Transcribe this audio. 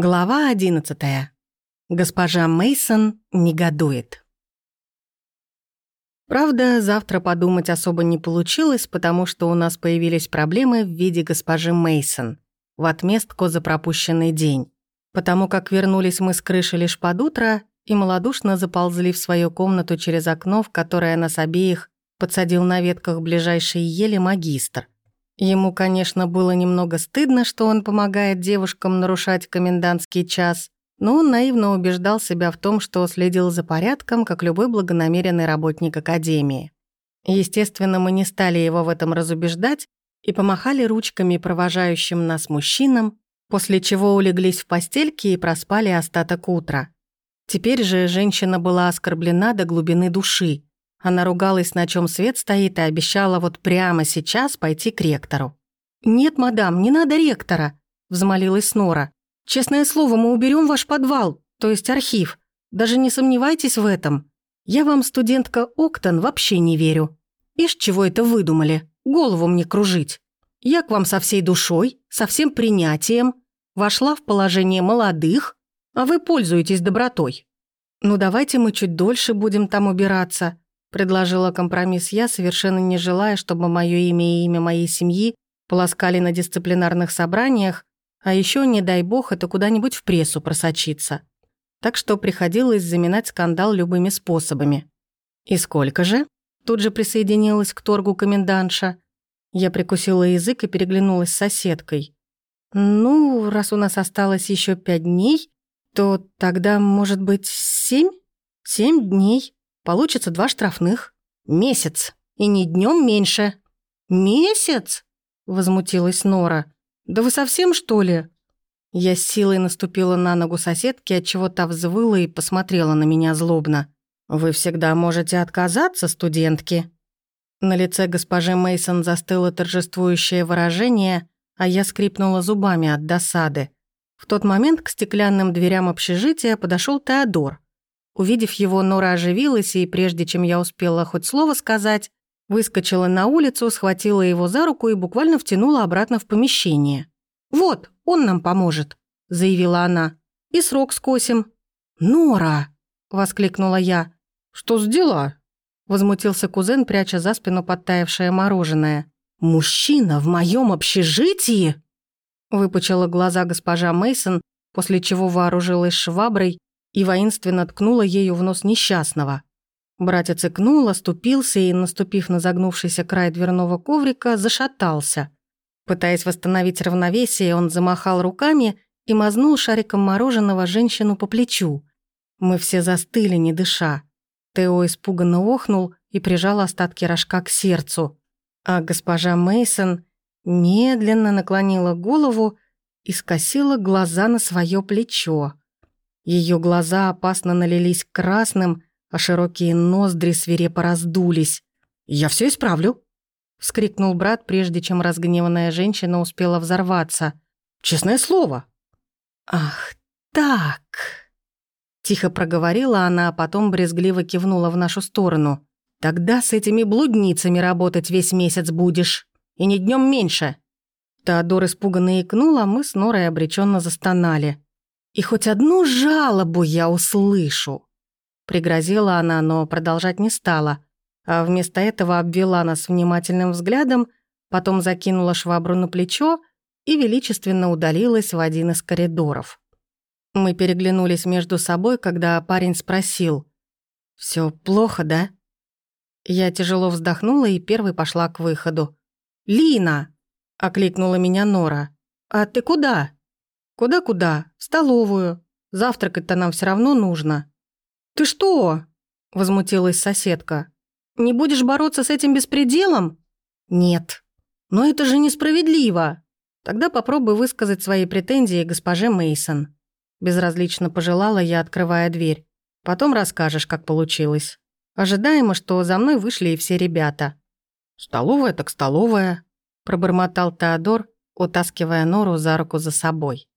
Глава одиннадцатая. Госпожа Мейсон негодует. Правда, завтра подумать особо не получилось, потому что у нас появились проблемы в виде госпожи Мейсон в отместку за пропущенный день. Потому как вернулись мы с крыши лишь под утро и малодушно заползли в свою комнату через окно, в которое нас обеих подсадил на ветках ближайшей ели магистр – Ему, конечно, было немного стыдно, что он помогает девушкам нарушать комендантский час, но он наивно убеждал себя в том, что следил за порядком, как любой благонамеренный работник Академии. Естественно, мы не стали его в этом разубеждать и помахали ручками провожающим нас мужчинам, после чего улеглись в постельки и проспали остаток утра. Теперь же женщина была оскорблена до глубины души – она ругалась, на чем свет стоит, и обещала вот прямо сейчас пойти к ректору. «Нет, мадам, не надо ректора», — взмолилась Нора. «Честное слово, мы уберем ваш подвал, то есть архив. Даже не сомневайтесь в этом. Я вам, студентка Октон, вообще не верю. Ишь, чего это выдумали? Голову мне кружить. Я к вам со всей душой, со всем принятием. Вошла в положение молодых, а вы пользуетесь добротой. Ну давайте мы чуть дольше будем там убираться. Предложила компромисс я, совершенно не желая, чтобы мое имя и имя моей семьи полоскали на дисциплинарных собраниях, а еще, не дай бог, это куда-нибудь в прессу просочиться. Так что приходилось заминать скандал любыми способами. «И сколько же?» Тут же присоединилась к торгу комендантша. Я прикусила язык и переглянулась с соседкой. «Ну, раз у нас осталось еще пять дней, то тогда, может быть, семь? Семь дней?» Получится два штрафных. Месяц. И не днем меньше. Месяц? Возмутилась Нора. Да вы совсем, что ли? Я с силой наступила на ногу соседки, отчего та взвыла и посмотрела на меня злобно. «Вы всегда можете отказаться, студентки». На лице госпожи Мейсон застыло торжествующее выражение, а я скрипнула зубами от досады. В тот момент к стеклянным дверям общежития подошел Теодор. Увидев его, Нора оживилась, и прежде чем я успела хоть слово сказать, выскочила на улицу, схватила его за руку и буквально втянула обратно в помещение. «Вот, он нам поможет», — заявила она. «И срок скосим». «Нора!» — воскликнула я. «Что сделала?» — возмутился кузен, пряча за спину подтаявшее мороженое. «Мужчина в моем общежитии?» Выпучила глаза госпожа Мейсон, после чего вооружилась шваброй и воинственно ткнула ею в нос несчастного. Братец икнул, оступился и, наступив на загнувшийся край дверного коврика, зашатался. Пытаясь восстановить равновесие, он замахал руками и мазнул шариком мороженого женщину по плечу. Мы все застыли, не дыша. Тео испуганно охнул и прижал остатки рожка к сердцу. А госпожа Мейсон медленно наклонила голову и скосила глаза на свое плечо. Ее глаза опасно налились красным, а широкие ноздри свирепо раздулись. «Я все исправлю!» — вскрикнул брат, прежде чем разгневанная женщина успела взорваться. «Честное слово!» «Ах, так!» Тихо проговорила она, а потом брезгливо кивнула в нашу сторону. «Тогда с этими блудницами работать весь месяц будешь. И не днем меньше!» Теодор испуганно икнул, а мы с Норой обреченно застонали. И хоть одну жалобу я услышу. Пригрозила она, но продолжать не стала, а вместо этого обвела нас внимательным взглядом, потом закинула швабру на плечо и величественно удалилась в один из коридоров. Мы переглянулись между собой, когда парень спросил. «Всё плохо, да?» Я тяжело вздохнула и первой пошла к выходу. «Лина!» — окликнула меня Нора. «А ты куда?» «Куда-куда? В столовую. Завтракать-то нам все равно нужно». «Ты что?» – возмутилась соседка. «Не будешь бороться с этим беспределом?» «Нет». «Но это же несправедливо!» «Тогда попробуй высказать свои претензии госпоже Мейсон. Безразлично пожелала я, открывая дверь. «Потом расскажешь, как получилось». Ожидаемо, что за мной вышли и все ребята. «Столовая так столовая», – пробормотал Теодор, утаскивая Нору за руку за собой.